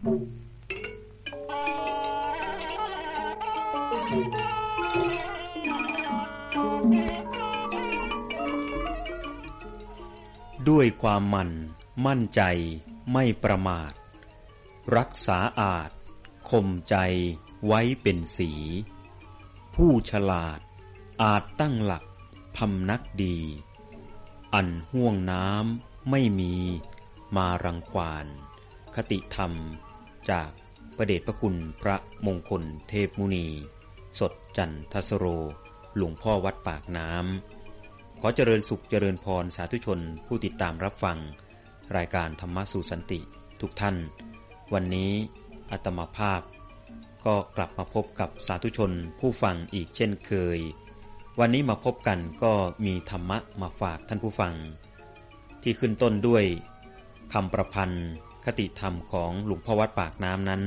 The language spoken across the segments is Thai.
ด้วยความมั่น มั่นใจไม่ประมาท รักษาอาจคมใจไว้เป็นสี ผู้ฉลาดอาจตั้งหลักพำนักดี อันห่วงน้ำไม่มีมารังควาน คติธรรม จากประเดชพระคุณพระมงคลเทพมุนี สดจันทสโร หลวงพ่อวัดปากน้ำ ขอเจริญสุขเจริญพรสาธุชนผู้ติดตามรับฟัง รายการธรรมะสู่สันติทุกท่าน วันนี้อาตมาภาพ ก็กลับมาพบกับสาธุชนผู้ฟังอีกเช่นเคย วันนี้มาพบกันก็มีธรรมะมาฝากท่านผู้ฟัง ที่ขึ้นต้นด้วยคำประพันธ์ คติธรรมของหลวงพ่อวัดปากน้ำนั้น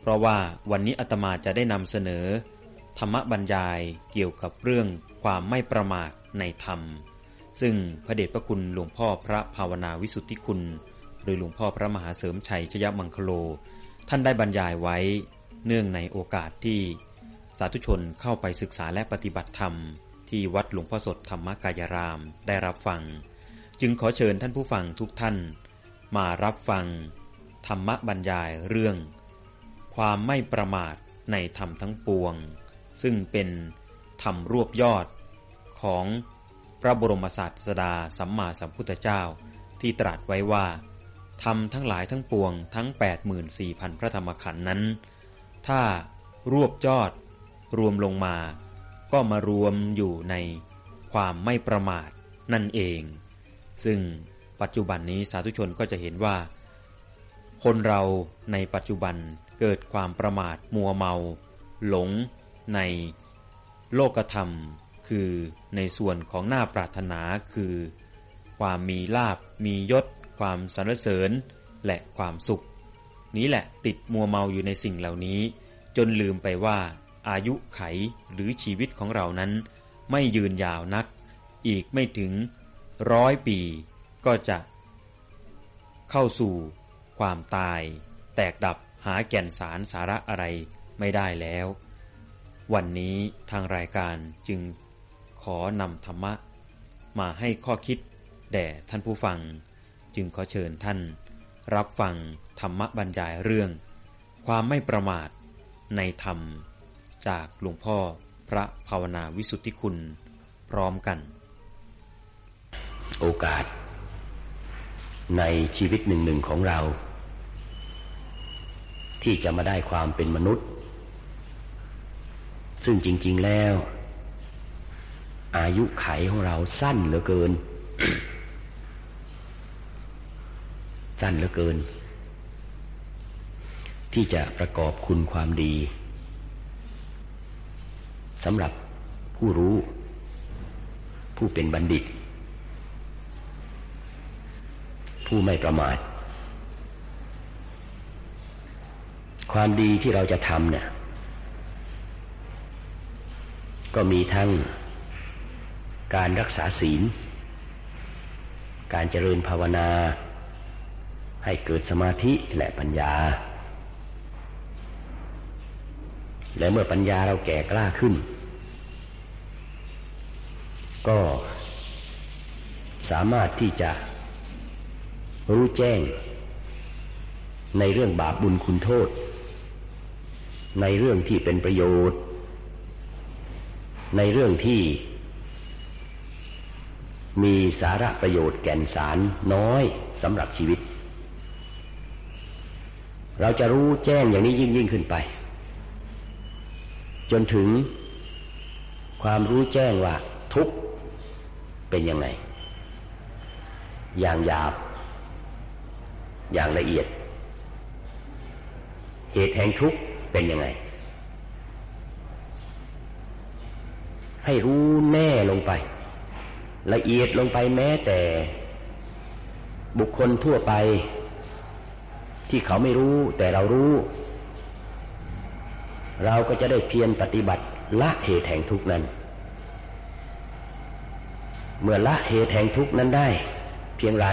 เพราะว่าวันนี้อาตมาจะได้นำเสนอ ธรรมบรรยายเกี่ยวกับเรื่องความไม่ประมาทในธรรม ซึ่งพระเดชพระคุณหลวงพ่อพระภาวนาวิสุทธิคุณ หรือหลวงพ่อพระมหาเสริมชัยชยมังคโล ท่านได้บรรยายไว้ เนื่องในโอกาสที่สาธุชนเข้าไปศึกษาและปฏิบัติธรรม ที่วัดหลวงพ่อสดธรรมกายรามได้รับฟัง จึงขอเชิญท่านผู้ฟังทุกท่าน มารับฟัง ธรรมบรรยายเรื่อง ความไม่ประมาทในธรรมทั้งปวง ซึ่งเป็นธรรมรวบยอดของพระบรมศาสดาสัมมาสัมพุทธเจ้าที่ตรัสไว้ว่าธรรมทั้งหลายทั้งปวงทั้ง 84,000 พระธรรมขันธ์นั้น ถ้ารวบยอดรวมลงมา ก็มารวมอยู่ในความไม่ประมาทนั่นเอง ซึ่ง ปัจจุบันนี้สาธุชนก็จะเห็นว่า คนเราในปัจจุบันเกิดความประมาทมัวเมา หลงในโลกธรรม คือในส่วนของหน้าปรารถนาคือ ความมีลาบมียศ ความสรรเสริญ และความสุข นี้แหละติดมัวเมาอยู่ในสิ่งเหล่านี้ จนลืมไปว่า อายุไขหรือชีวิตของเรานั้น ไม่ยืนยาวนัก อีกไม่ถึงร้อยปี ก็จะเข้าสู่ความตาย แตกดับหาแก่นสารสาระอะไรไม่ได้แล้ว วันนี้ทางรายการจึงขอนำธรรมะ มาให้ข้อคิดแด่ท่านผู้ฟัง จึงขอเชิญท่าน รับฟังธรรมะบรรยายเรื่อง ความไม่ประมาทในธรรม จากหลวงพ่อพระภาวนาวิสุทธิคุณ พร้อมกัน โอกาส ในชีวิตหนึ่งหนึ่งของเรา ที่จะมาได้ความเป็นมนุษย์ ซึ่งจริง ๆแล้ว อายุไขของเราสั้นเหลือเกิน สั้นเหลือเกิน ที่จะประกอบคุณความดีสำหรับผู้รู้ ผู้เป็นบัณฑิต ผู้ไม่ประมาทความดีที่เราจะทำเนี่ย ก็มีทั้งการรักษาศีล การเจริญภาวนา ให้เกิดสมาธิและปัญญา และเมื่อปัญญาเราแก่กล้าขึ้น ก็สามารถที่จะ รู้แจ้ง ในเรื่องบาปบุญคุณโทษ ในเรื่องที่เป็นประโยชน์ ในเรื่องที่ มีสาระประโยชน์แก่นสารน้อยสำหรับชีวิต เราจะรู้แจ้งอย่างนี้ยิ่งยิ่งขึ้นไป จนถึงความรู้แจ้งว่าทุกข์เป็นยังไง อย่างหยาบ อย่างละเอียด เหตุแห่งทุกข์เป็นยังไง ให้รู้แน่ลงไป ละเอียดลงไปแม้แต่ บุคคลทั่วไป ที่เขาไม่รู้แต่เรารู้ เราก็จะได้เพียรปฏิบัติละเหตุแห่งทุกข์นั้น เมื่อละเหตุแห่งทุกข์นั้นได้ เพียงไร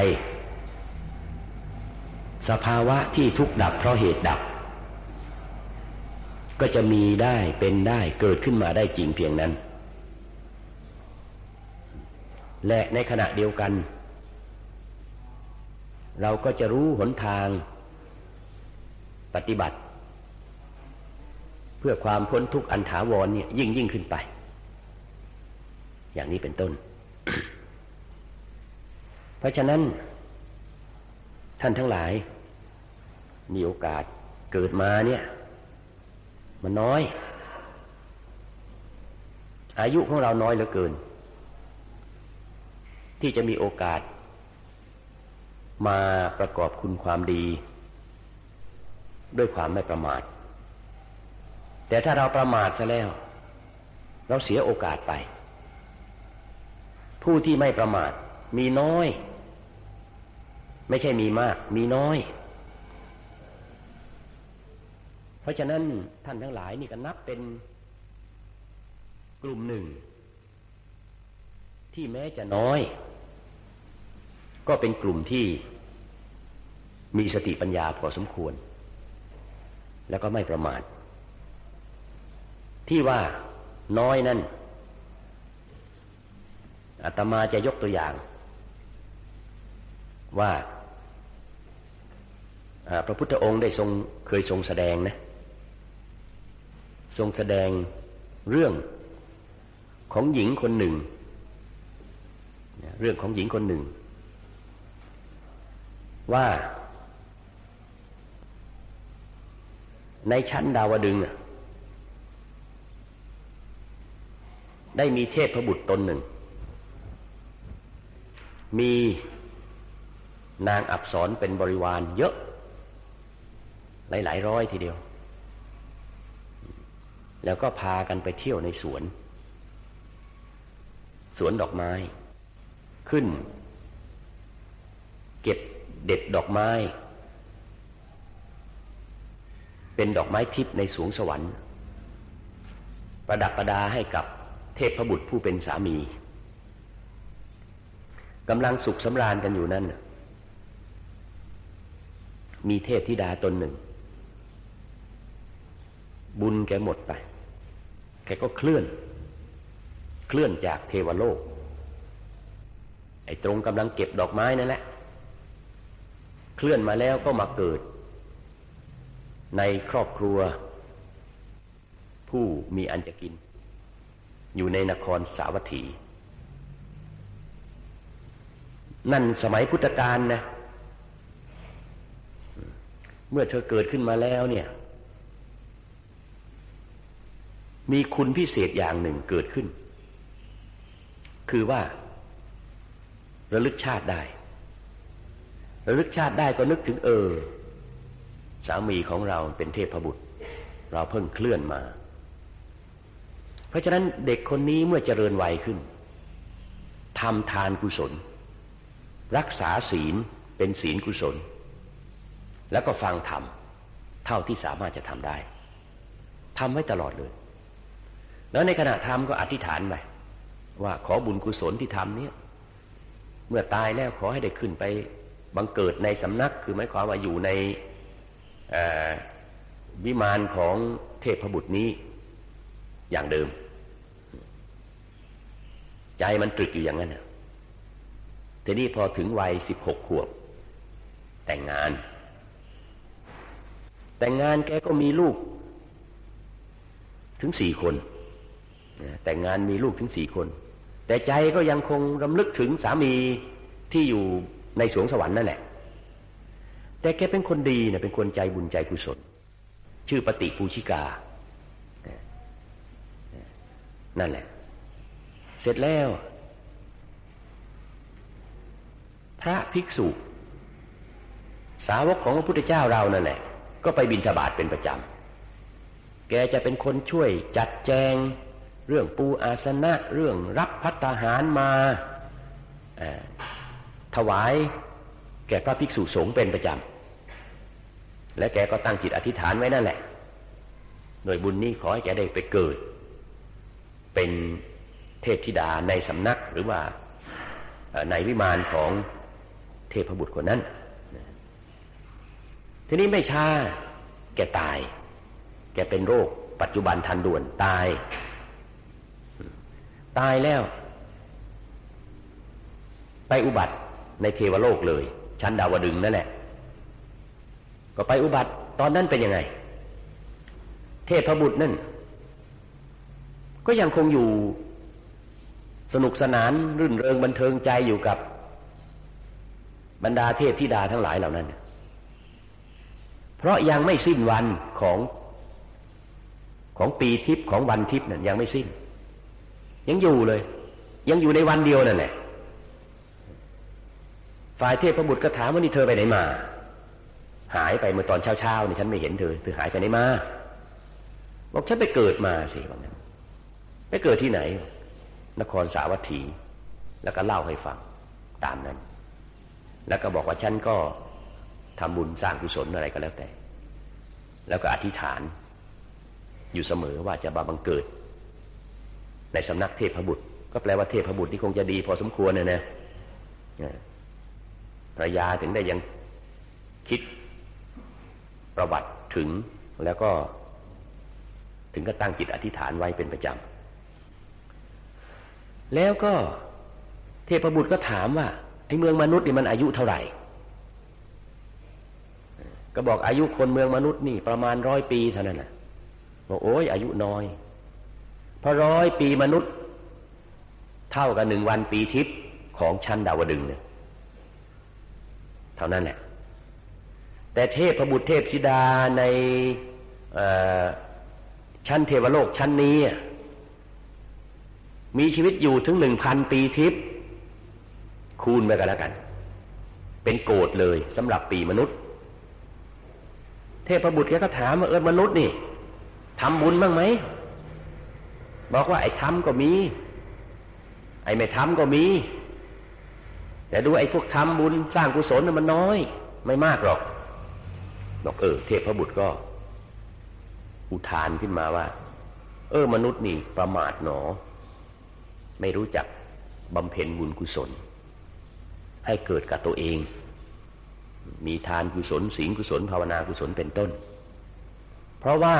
สภาวะที่ทุกดับเพราะเหตุดับ ก็จะมีได้เป็นได้เกิดขึ้นมาได้จริงเพียงนั้น และในขณะเดียวกัน เราก็จะรู้หนทางปฏิบัติ เพื่อความพ้นทุกข์อันถาวรเนี่ยยิ่งยิ่งขึ้นไป อย่างนี้เป็นต้น เพราะฉะนั้นท่านทั้งหลาย มีโอกาสเกิดมาเนี่ย มันน้อย อายุของเราน้อยเหลือเกิน ที่จะมีโอกาส มาประกอบคุณความดี ด้วยความไม่ประมาท แต่ถ้าเราประมาทซะแล้ว เราเสียโอกาสไป ผู้ที่ไม่ประมาทมีน้อย ไม่ใช่มีมาก มีน้อย เพ ราะฉะนั้นท่านทั้งหลายนี่ก็นับเป็นกลุ่มหนึ่ง ที่แม้จะน้อย ก็เป็นกลุ่มที่มีสติปัญญาพอสมควร แล้วก็ไม่ประมาทที่ว่าน้อยนั่นอาตมาจะยกตัวอย่าง ว่าพระพุทธองค์ได้ทรงเคยทรงแสดงนะ ทรงแสดงเรื่องของหญิงคนหนึ่ง เรื่องของหญิงคนหนึ่ง ว่า ในชั้นดาวดึงได้มีเทพบุตรตนหนึ่ง มีนางอับสรเป็นบริวารเยอะ หลายๆร้อยทีเดียว แล้วก็พากันไปเที่ยวในสวน สวนดอกไม้ ขึ้น เก็บเด็ดดอกไม้ เป็นดอกไม้ทิพย์ในสวงสวรรค์ ประดับประดาให้กับเทพบุตรผู้เป็นสามีกำลังสุขสำราญกันอยู่นั่น มีเทพธิดาตนหนึ่ง บุญแกหมดไป แกก็เคลื่อน เคลื่อนจากเทวโลก ไอ้ตรงกำลังเก็บดอกไม้นั่นแหละ เคลื่อนมาแล้วก็มาเกิด ในครอบครัว ผู้มีอันจะกิน อยู่ในนครสาวัตถี นั่นสมัยพุทธกาลนะ เมื่อเธอเกิดขึ้นมาแล้วเนี่ย มีคุณพิเศษอย่างหนึ่งเกิดขึ้น คือว่า ระลึกชาติได้ ระลึกชาติได้ก็นึกถึงเออ สามีของเราเป็นเทพบุตร เราเพิ่งเคลื่อนมา เพราะฉะนั้นเด็กคนนี้เมื่อเจริญวัยขึ้นทำทานกุศล รักษาศีลเป็นศีลกุศล แล้วก็ฟังธรรมเท่าที่สามารถจะทำได้ทำไว้ตลอดเลย แล้วในขณะทำก็อธิษฐานไปว่าขอบุญกุศลที่ทำเนี่ยเมื่อตายแล้วขอให้ได้ขึ้นไปบังเกิดในสำนัก คือหมายความว่าอยู่ในวิมานของเทพบุตรนี้อย่างเดิม ใจมันตรึกอยู่อย่างนั้นทีนี้พอถึงวัยสิบหกขวบ แต่งงาน แต่งงานแกก็มีลูก ถึงสี่คน แต่งงานมีลูกถึงสี่คน แต่ใจก็ยังคงรำลึกถึงสามีที่อยู่ในสวงสวรรค์นั่นแหละ แต่แกเป็นคนดีนะเป็นคนใจบุญใจกุศล ชื่อปฏิปูชิกา นั่นแหละ เสร็จแล้ว พระภิกษุ สาวกของพระพุทธเจ้าเรานั่นแหละ ก็ไปบิณฑบาตเป็นประจำ แกจะเป็นคนช่วยจัดแจง เรื่องปูอาสนะเรื่องรับพัฒหารมาถวายแก่พระภิกษุสงฆ์เป็นประจำ และแกก็ตั้งจิตอธิษฐานไว้นั่นแหละโดยบุญนี้ขอให้แกได้ไปเกิด เป็นเทพธิดาในสำนักหรือว่าในวิมานของเทพบุตรคนนั้น ทีนี้ไม่ช้าแกตาย แกเป็นโรคปัจจุบันทันด่วนตาย ตายแล้ว ไปอุบัติในเทวโลกเลย ชั้นดาวดึงนั่นแหละ ก็ไปอุบัติตอนนั้นเป็นยังไง เทพบุตรนั่น ก็ยังคงอยู่สนุกสนานรื่นเริงบันเทิงใจอยู่กับบรรดาเทพธิดาทั้งหลายเหล่านั้น เพราะยังไม่สิ้นวันของของปีทิพย์ของวันทิพย์นั่นยังไม่สิ้น ยังอยู่เลย ยังอยู่ในวันเดียวนั่นแหละฝ่ายเทพบุตรก็ถามว่านี่เธอไปไหนมา หายไปเมื่อตอนเช้าๆนี่ฉันไม่เห็นเธอเธอหายไปไหนมาบอกฉันไปเกิดมาสิว่างั้นไปเกิดที่ไหน นครสาวัตถี แล้วก็เล่าให้ฟังตามนั้น แล้วก็บอกว่าฉันก็ทำบุญสร้างกุศลอะไรก็แล้วแต่ แล้วก็อธิษฐาน อยู่เสมอว่าจะบาบังเกิด ในสำนักเทพบุตร ก็แปลว่าเทพบุตรที่คงจะดีพอสมควรเนี่ยนะภรรยาถึงได้ยังคิดประวัติถึงแล้วก็ถึงก็ตั้งจิตอธิษฐานไว้เป็นประจำ แล้วก็เทพบุตรก็ถามว่าไอ้เมืองมนุษย์นี่มันอายุเท่าไหร่ ก็บอกอายุคนเมืองมนุษย์นี่ประมาณร้อยปีเท่านั้นนะบอกโอ้ยอายุน้อย เพราะร้อยปีมนุษย์ เท่ากับหนึ่งวันปีทิพย์ของชั้นดาวดึงเนี่ยเท่านั้นแหละ แต่เทพพบุตรเทพธิดาในชั้นเทวโลกชั้นนี้ มีชีวิตอยู่ถึงหนึ่งพันปีทิพย์คูณไปกันแล้วกัน เป็นโกดเลยสำหรับปีมนุษย์ เทพบุตรแกก็ถามว่าเออมนุษย์นี่ทำบุญบ้างไหม บอกว่าไอ้ทำก็มี ไอ้ไม่ทำก็มี แต่ดูไอ้พวกทำบุญสร้างกุศลมันน้อย ไม่มากหรอกบอกเออ เทพบุตรก็ อุทานขึ้นมาว่า เออ มนุษย์นี่ประมาทหนอ ไม่รู้จักบำเพ็ญบุญกุศล ให้เกิดกับตัวเอง มีทานกุศลศีลกุศลภาวนากุศลเป็นต้น เพราะว่า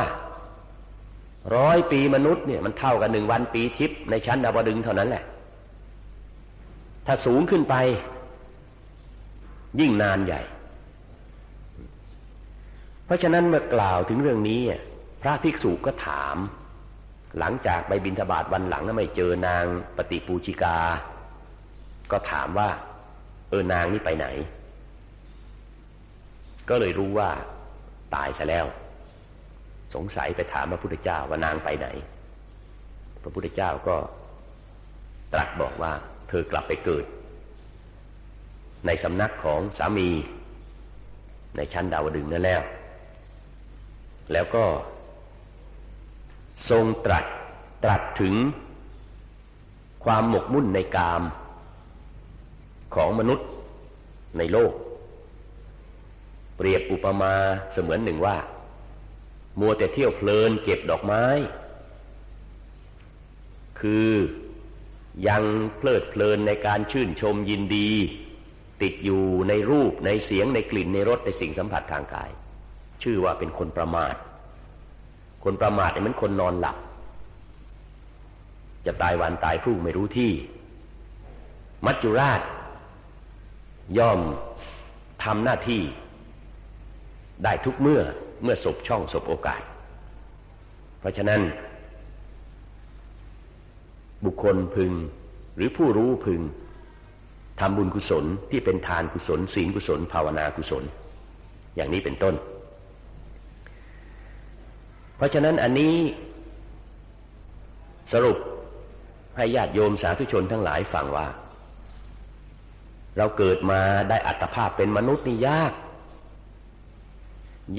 ร้อยปีมนุษย์เนี่ยมันเท่ากับหนึ่งวันปีทิพย์ในชั้นดาวดึงเท่านั้นแหละ ถ้าสูงขึ้นไป ยิ่งนานใหญ่ เพราะฉะนั้นเมื่อกล่าวถึงเรื่องนี้พระภิกษุก็ถาม หลังจากไปบินทบาทวันหลังแล้วไม่เจอนางปฏิปูชิกา ก็ถามว่า เออนางนี่ไปไหน ก็เลยรู้ว่าตายซะแล้ว สงสัยไปถามพระพุทธเจ้าว่านางไปไหน พระพุทธเจ้าก็ตรัสบอกว่า เธอกลับไปเกิด ในสำนักของสามี ในชั้นดาวดึงนั่นแล้ว แล้วก็ ทรงตรัสตรัสถึงความหมกมุ่นในกามของมนุษย์ในโลก เปรียบอุปมาเสมือนหนึ่งว่า มัวแต่เที่ยวเพลินเก็บดอกไม้ คือยังเพลิดเพลินในการชื่นชมยินดี ติดอยู่ในรูปในเสียงในกลิ่นในรสในสิ่งสัมผัสทางกาย ชื่อว่าเป็นคนประมาท คนประมาทเนี่ยมันคนนอนหลับ จะตายวันตายพรุ่งไม่รู้ที่ มัจจุราช ย่อมทำหน้าที่ได้ทุกเมื่อ เมื่อสบช่องสบโอกาส เพราะฉะนั้น บุคคลพึงหรือผู้รู้พึงทำบุญกุศลที่เป็นทานกุศล ศีลกุศล ภาวนากุศล อย่างนี้เป็นต้น เพราะฉะนั้นอันนี้สรุปให้ญาติโยมสาธุชนทั้งหลายฟังว่า เราเกิดมาได้อัตภาพเป็นมนุษย์นี่ยาก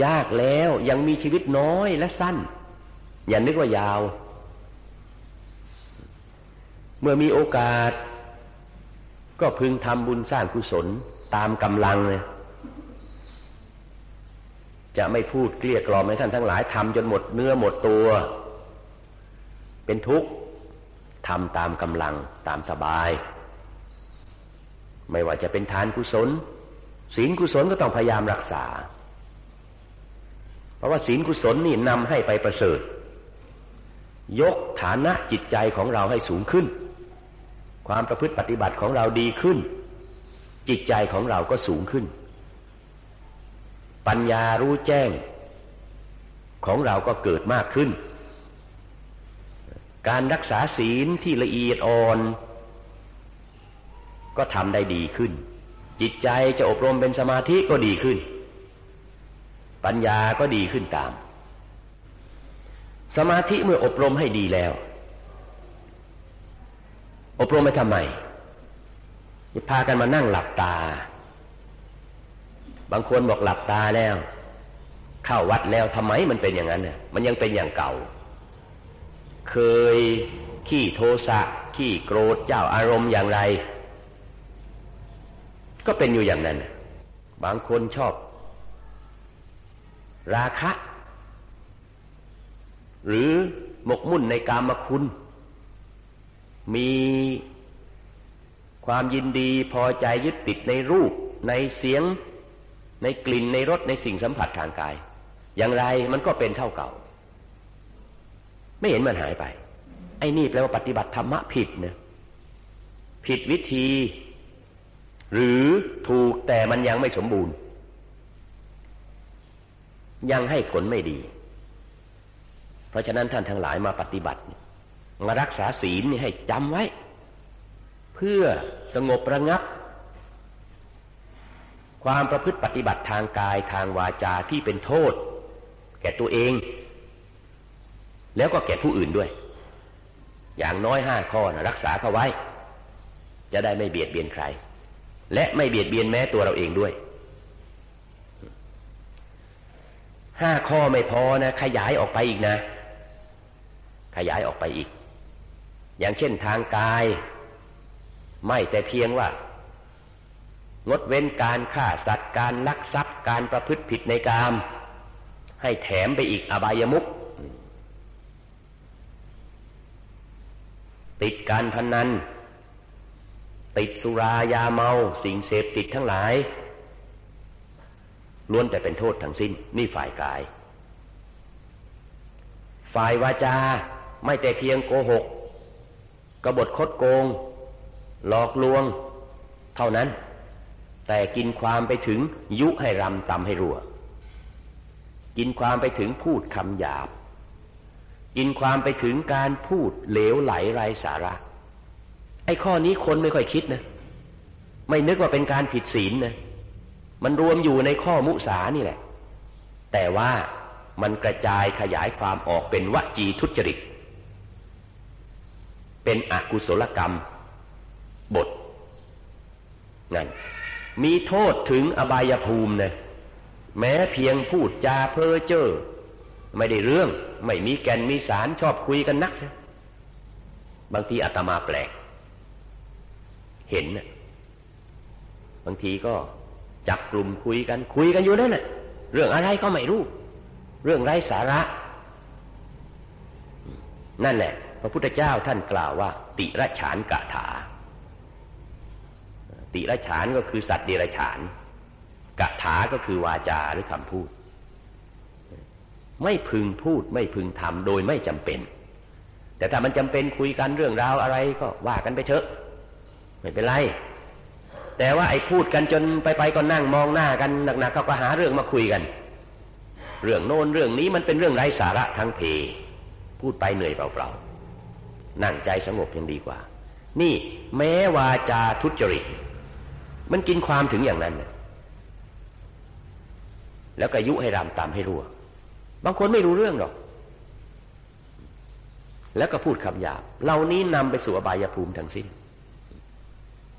ยากแล้วยังมีชีวิตน้อยและสั้น อย่านึกว่ายาว เมื่อมีโอกาส ก็พึงทำบุญสร้างกุศลตามกำลังเลยจะไม่พูดเกลี้ยกล่อมให้ท่านทั้งหลายทำจนหมดเนื้อหมดตัว เป็นทุกข์ทำตามกำลังตามสบาย ไม่ว่าจะเป็นทานกุศลศีลกุศลก็ต้องพยายามรักษา เพราะว่าศีลกุศลนี่นำให้ไปประเสริฐ ยกฐานะจิตใจของเราให้สูงขึ้น ความประพฤติปฏิบัติของเราดีขึ้น จิตใจของเราก็สูงขึ้น ปัญญารู้แจ้ง ของเราก็เกิดมากขึ้น การรักษาศีลที่ละเอียดอ่อน ก็ทำได้ดีขึ้น จิตใจจะอบรมเป็นสมาธิก็ดีขึ้น ปัญญาก็ดีขึ้นตาม สมาธิเมื่ออบรมให้ดีแล้ว อบรมไปทำไมพากันมานั่งหลับตา บางคนบอกหลับตาแล้ว เข้าวัดแล้วทำไมมันเป็นอย่างนั้นเนี่ยมันยังเป็นอย่างเก่า เคยขี้โทสะขี้โกรธเจ้าอารมณ์อย่างไร ก็เป็นอยู่อย่างนั้น บางคนชอบ ราคะ หรือหมกมุ่นในกามคุณ มีความยินดีพอใจยึดติดในรูป ในเสียง ในกลิ่นในรสในสิ่งสัมผัสทางกาย อย่างไรมันก็เป็นเท่าเก่า ไม่เห็นมันหายไป ไอ้นี่แปลว่าปฏิบัติธรรมะผิดเนะผิดวิธี หรือถูกแต่มันยังไม่สมบูรณ์ ยังให้ผลไม่ดี เพราะฉะนั้นท่านทั้งหลายมาปฏิบัติ มารักษาศีลนี่ให้จำไว้ เพื่อสงบระงับ ความประพฤติปฏิบัติทางกายทางวาจาที่เป็นโทษ แก่ตัวเอง แล้วก็แก่ผู้อื่นด้วย อย่างน้อยห้าข้อนะรักษาเข้าไว้ จะได้ไม่เบียดเบียนใคร และไม่เบียดเบียนแม้ตัวเราเองด้วย ห้าข้อไม่พอนะ ขยายออกไปอีกนะ ขยายออกไปอีก อย่างเช่นทางกาย ไม่แต่เพียงว่างดเว้นการฆ่าสัตว์การลักทรัพย์การประพฤติผิดในกาม ให้แถมไปอีกอบายมุขติดการพนัน ติดสุรายาเมา สิ่งเสพติดทั้งหลาย ล้วนแต่เป็นโทษทั้งสิ้นนี่ฝ่ายกาย ฝ่ายวาจาไม่แต่เพียงโกหกกบฏคดโกง หลอกลวง เท่านั้น แต่กินความไปถึงยุให้รำตำให้รัว กินความไปถึงพูดคำหยาบ กินความไปถึงการพูดเหลวไหลไร้สาระ ไอ้ข้อนี้คนไม่ค่อยคิดนะ ไม่นึกว่าเป็นการผิดศีลนะ มันรวมอยู่ในข้อมุสานี่แหละ แต่ว่ามันกระจายขยายความออกเป็นวจีทุจริต เป็นอกุศลกรรม บทนั่นมีโทษถึงอบายภูมินะแม้เพียงพูดจาเพ้อเจ้อไม่ได้เรื่องไม่มีแกนมีสารชอบคุยกันนักนะบางทีอาตมาแปลก เห็นนะบางทีก็ จับกลุ่มคุยกันคุยกันอยู่นั่นแหละเรื่องอะไรก็ไม่รู้ เรื่องไร้สาระ นั่นแหละ พระพุทธเจ้าท่านกล่าวว่า ติระฉานกะถา ติระฉานก็คือสัตว์เดรัจฉานกะถาก็คือวาจาหรือคำพูด ไม่พึงพูดไม่พึงทำโดยไม่จำเป็น แต่ถ้ามันจำเป็นคุยกันเรื่องราวอะไรก็ว่ากันไปเถอะ ไม่เป็นไร แต่ว่าไอ้พูดกันจนไปไปก็นั่งมองหน้ากันหนักๆเขาก็หาเรื่องมาคุยกัน เรื่องโน้นเรื่องนี้มันเป็นเรื่องไร้สาระทั้งเพ พูดไปเหนื่อยเปล่าๆนั่งใจสงบยังดีกว่า นี่แม้วาจาทุจริต มันกินความถึงอย่างนั้นแล้วก็ยุให้รำตามให้รั่ว บางคนไม่รู้เรื่องหรอก แล้วก็พูดคำหยาบเหล่านี้นำไปสู่อบายภูมิทั้งสิ้น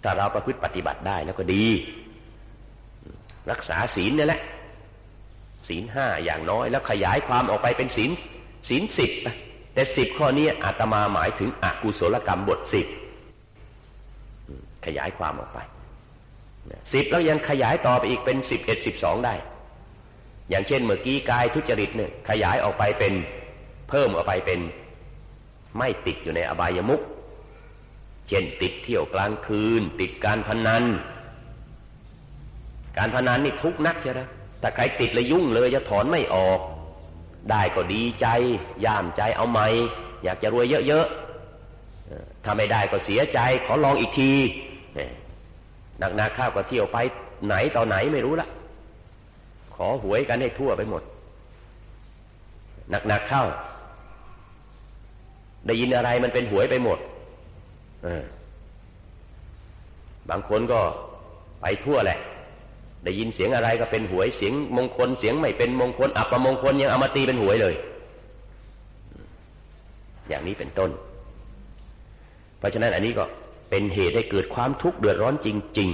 ถ้าเราประพฤติปฏิบัติได้แล้วก็ดี รักษาศีลนี่แหละศีลห้าอย่างน้อยแล้วขยายความออกไปเป็นศีลศีลสิบแต่สิบข้อนี้อาตมาหมายถึงอกุศลกรรมบทสิบขยายความออกไปสิบแล้วยังขยายต่อไปอีกเป็นสิบเอ็ดสิบสองได้ อย่างเช่นเมื่อกี้กายทุจริตเนี่ยขยายออกไปเป็นเพิ่มออกไปเป็นไม่ติดอยู่ในอบายมุข เช่นติดเที่ยวกลางคืน ติดการพนัน การพนันนี่ทุกนักใช่ไหมแต่ใครติดเลยยุ่งเลยจะถอนไม่ออก ได้ก็ดีใจ ย่ามใจเอาไหมอยากจะรวยเยอะๆถ้าไม่ได้ก็เสียใจ ขอลองอีกทีหนักๆข้าวก็เที่ยวไปไหนต่อไหนไม่รู้ละขอหวยกันให้ทั่วไปหมดหนักๆเข้า ได้ยินอะไรมันเป็นหวยไปหมด บางคนก็ไปทั่วแหละ ได้ยินเสียงอะไรก็เป็นหวยเสียงมงคลเสียงไม่เป็นมงคล อับประมงคลยังเอามาตีเป็นหวยเลย อย่างนี้เป็นต้น เพราะฉะนั้นอันนี้ก็เป็นเหตุให้เกิดความทุกข์เดือดร้อนจริง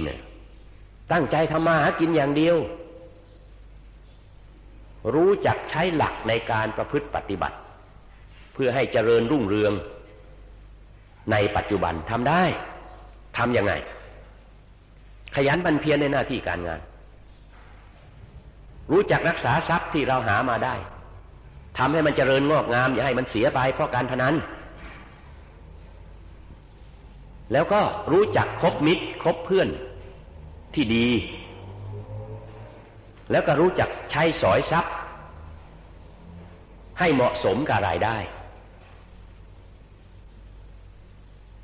ๆตั้งใจทำมาหากินอย่างเดียว รู้จักใช้หลักในการประพฤติปฏิบัติ เพื่อให้เจริญรุ่งเรือง ในปัจจุบันทำได้ทำยังไง ขยันบันเพียรในหน้าที่การงาน รู้จักรักษาทรัพย์ที่เราหามาได้ทำให้มันเจริญงอกงาม อย่าให้มันเสียไปเพราะการพนันแล้วก็รู้จักคบมิตรคบเพื่อนที่ดี แล้วก็รู้จักใช้สอยทรัพย์ ให้เหมาะสมกับรายได้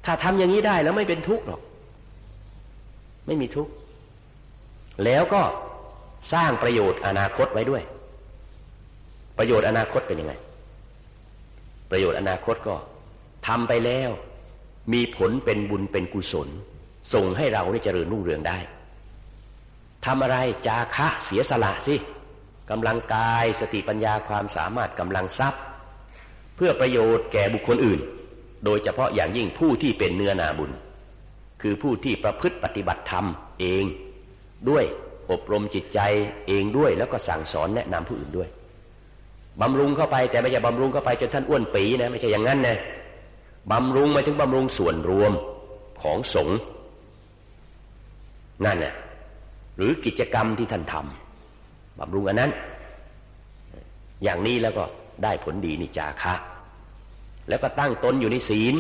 ถ้าทำอย่างนี้ได้แล้วไม่เป็นทุกข์หรอก ไม่มีทุกข์ แล้วก็สร้างประโยชน์อนาคตไว้ด้วย ประโยชน์อนาคตเป็นยังไง ประโยชน์อนาคตก็ทำไปแล้ว มีผลเป็นบุญเป็นกุศล ส่งให้เราได้เจริญรุ่งเรืองได้ทำอะไรจาคะเสียสละสิกำลังกายสติปัญญาความสามารถกำลังทรัพย์ เพื่อประโยชน์แก่บุคคลอื่น โดยเฉพาะอย่างยิ่งผู้ที่เป็นเนื้อนาบุญ คือผู้ที่ประพฤติปฏิบัติธรรมเอง ด้วยอบรมจิตใจเองด้วยแล้วก็สั่งสอนแนะนำผู้อื่นด้วยบำรุงเข้าไปแต่ไม่ใช่บำรุงเข้าไปจนท่านอ้วนปีนะไม่ใช่อย่างนั้นนะบำรุงมาถึงบำรุงส่วนรวมของสงฆ์นั่นน่ะหรือกิจกรรมที่ท่านทำบำรุงอันนั้น อย่างนี้แล้วก็ได้ผลดีนิจาคะ แล้วก็ตั้งตนอยู่ในศีล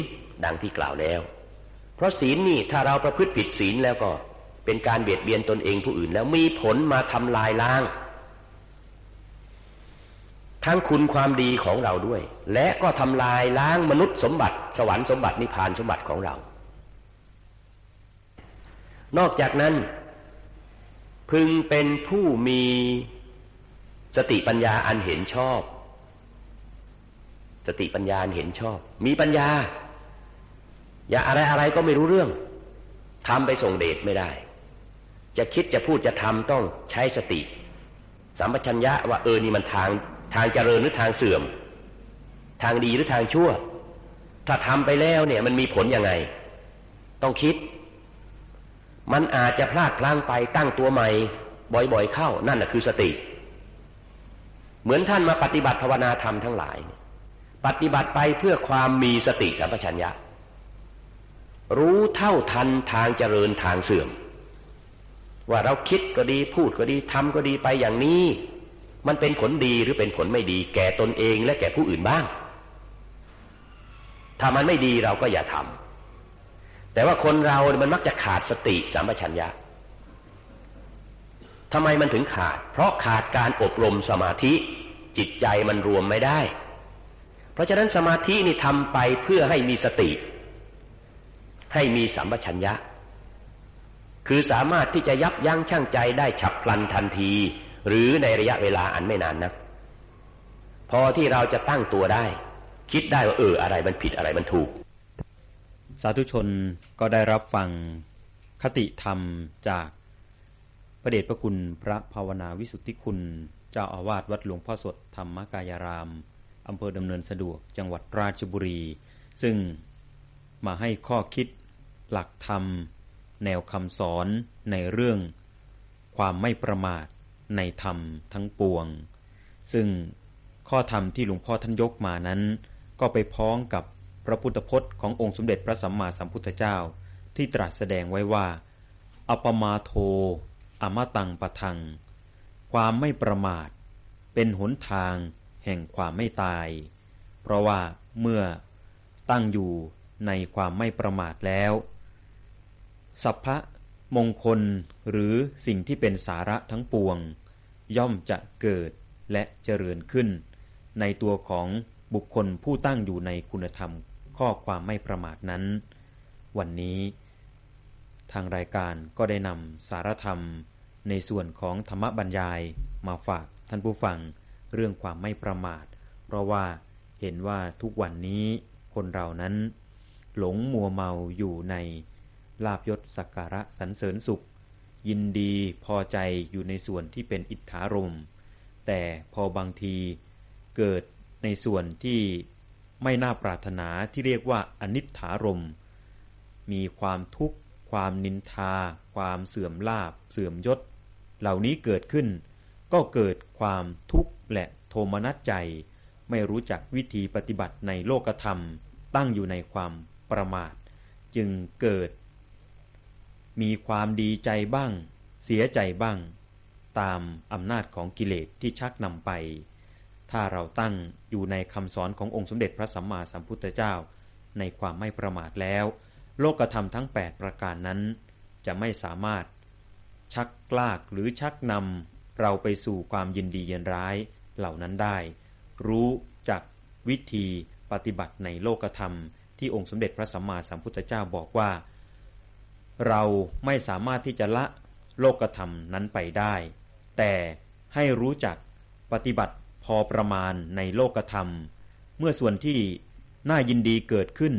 ดังที่กล่าวแล้ว เพราะศีลนี่ถ้าเราประพฤติผิดศีลแล้วก็เป็นการเบียดเบียนตนเองผู้อื่นแล้วมีผลมาทำลายล้าง ทั้งคุณความดีของเราด้วย และก็ทำลายล้างมนุษย์สมบัติ สวรรค์สมบัตินิพพานสมบัติของเรา นอกจากนั้น พึงเป็นผู้มีสติปัญญาอันเห็นชอบ สติปัญญาเห็นชอบ มีปัญญา อย่าอะไรอะไรก็ไม่รู้เรื่องทำไปส่งเดชไม่ได้ จะคิดจะพูดจะทำต้องใช้สติ สัมปชัญญะว่าเออนี่มันทางทางเจริญหรือทางเสื่อม ทางดีหรือทางชั่ว ถ้าทำไปแล้วเนี่ยมันมีผลยังไง ต้องคิด มันอาจจะพลาดพลั้งไปตั้งตัวใหม่ บ่อยๆเข้านั่นแหะคือสติ เหมือนท่านมาปฏิบัติภาวนาธรรมทั้งหลาย ปฏิบัติไปเพื่อความมีสติสัมปชัญญะ รู้เท่าทันทางเจริญทางเสื่อม ว่าเราคิดก็ดีพูดก็ดีทำก็ดีไปอย่างนี้ มันเป็นผลดีหรือเป็นผลไม่ดี แก่ตนเองและแก่ผู้อื่นบ้าง ถ้ามันไม่ดีเราก็อย่าทำแต่ว่าคนเรา มันมักจะขาดสติสัมปชัญญะทำไมมันถึงขาด เพราะขาดการอบรมสมาธิ จิตใจมันรวมไม่ได้ เพราะฉะนั้นสมาธินี่ทำไปเพื่อให้มีสติ ให้มีสัมปชัญญะ คือสามารถที่จะยับยั้งชั่งใจได้ฉับพลันทันที หรือในระยะเวลาอันไม่นานนัก พอที่เราจะตั้งตัวได้ คิดได้ว่าเอออะไรมันผิดอะไรมันถูก สาธุชนก็ได้รับฟังคติธรรมจากพระเดชพระคุณพระภาวนาวิสุทธิคุณ เจ้าอาวาสวัดหลวงพ่อสดธรรมกายาราม อำเภอดำเนินสะดวกจังหวัดราชบุรี ซึ่งมาให้ข้อคิดหลักธรรม แนวคำสอนในเรื่อง ความไม่ประมาทในธรรมทั้งปวง ซึ่งข้อธรรมที่หลวงพ่อท่านยกมานั้น ก็ไปพ้องกับพระพุทธพจน์ขององค์สมเด็จพระสัมมาสัมพุทธเจ้าที่ตรัสแสดงไว้ว่า อปมาโทอมตังปะทัง ความไม่ประมาท เป็นหนทาง แห่งความไม่ตาย เพราะว่าเมื่อตั้งอยู่ในความไม่ประมาทแล้ว สัพพะมงคลหรือสิ่งที่เป็นสาระทั้งปวง ย่อมจะเกิดและเจริญขึ้น ในตัวของบุคคลผู้ตั้งอยู่ในคุณธรรมข้อความไม่ประมาทนั้น วันนี้ ทางรายการก็ได้นำสารธรรมในส่วนของธรรมบรรยายมาฝากท่านผู้ฟัง เรื่องความไม่ประมาท เพราะว่าเห็นว่าทุกวันนี้คนเรานั้น หลงมัวเมาอยู่ในลาบยศสักการะสรรเสริญสุข ยินดีพอใจอยู่ในส่วนที่เป็นอิทธารม แต่พอบางทีเกิดในส่วนที่ไม่น่าปรารถนาที่เรียกว่าอนิถารม มีความทุกข์ ความนินทา ความเสื่อมลาบ เสื่อมยศ เหล่านี้เกิดขึ้น ก็เกิดความทุกข์ และโทมนัสใจ ไม่รู้จักวิธีปฏิบัติในโลกธรรม ตั้งอยู่ในความประมาท จึงเกิด มีความดีใจบ้าง เสียใจบ้าง ตามอำนาจของกิเลสที่ชักนำไป ถ้าเราตั้งอยู่ในคำสอนขององค์สมเด็จพระสัมมาสัมพุทธเจ้า ในความไม่ประมาทแล้ว โลกธรรมทั้ง 8 ประการนั้น จะไม่สามารถชักลากหรือชักนำเราไปสู่ความยินดียินร้าย เหล่านั้นได้ รู้จักวิธีปฏิบัติในโลกธรรม ที่องค์สมเด็จพระสัมมาสัมพุทธเจ้าบอกว่า เราไม่สามารถที่จะละโลกธรรมนั้นไปได้ แต่ให้รู้จักปฏิบัติพอประมาณในโลกธรรม เมื่อส่วนที่น่ายินดีเกิดขึ้น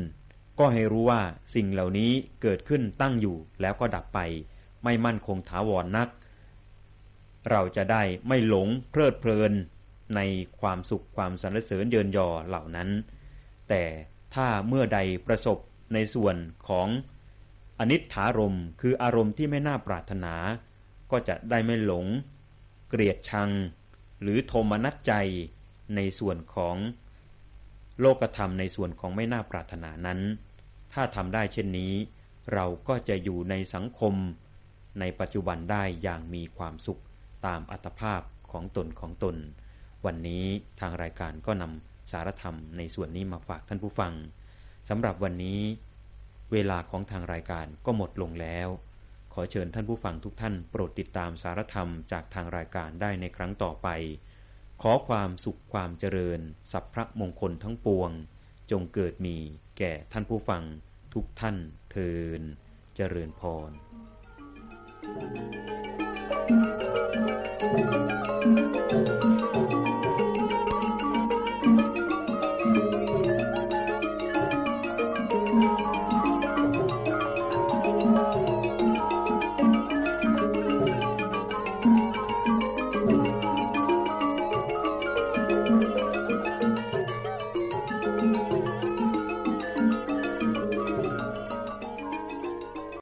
ก็ให้รู้ว่าสิ่งเหล่านี้เกิดขึ้นตั้งอยู่แล้วก็ดับไป ไม่มั่นคงถาวรนนัก เราจะได้ไม่หลงเพลิดเพลิน ในความสุขความสรรเสริญเยินยอเหล่านั้น แต่ถ้าเมื่อใดประสบในส่วนของอนิถารมคืออารมณ์ที่ไม่น่าปรารถนา ก็จะได้ไม่หลง เกลียดชัง หรือโทมนัสใจในส่วนของโลกธรรมในส่วนของไม่น่าปรารถนานั้น ถ้าทำได้เช่นนี้ เราก็จะอยู่ในสังคม ในปัจจุบันได้อย่างมีความสุขตามอัตภาพของตนของตน วันนี้ทางรายการก็นำสารธรรมในส่วนนี้มาฝากท่านผู้ฟังสำหรับวันนี้ เวลาของทางรายการก็หมดลงแล้ว ขอเชิญท่านผู้ฟังทุกท่านโปรดติดตามสารธรรมจากทางรายการได้ในครั้งต่อไป ขอความสุขความเจริญ สัพพระมงคลทั้งปวง จงเกิดมีแก่ท่านผู้ฟังทุกท่านเทินเจริญพร thank you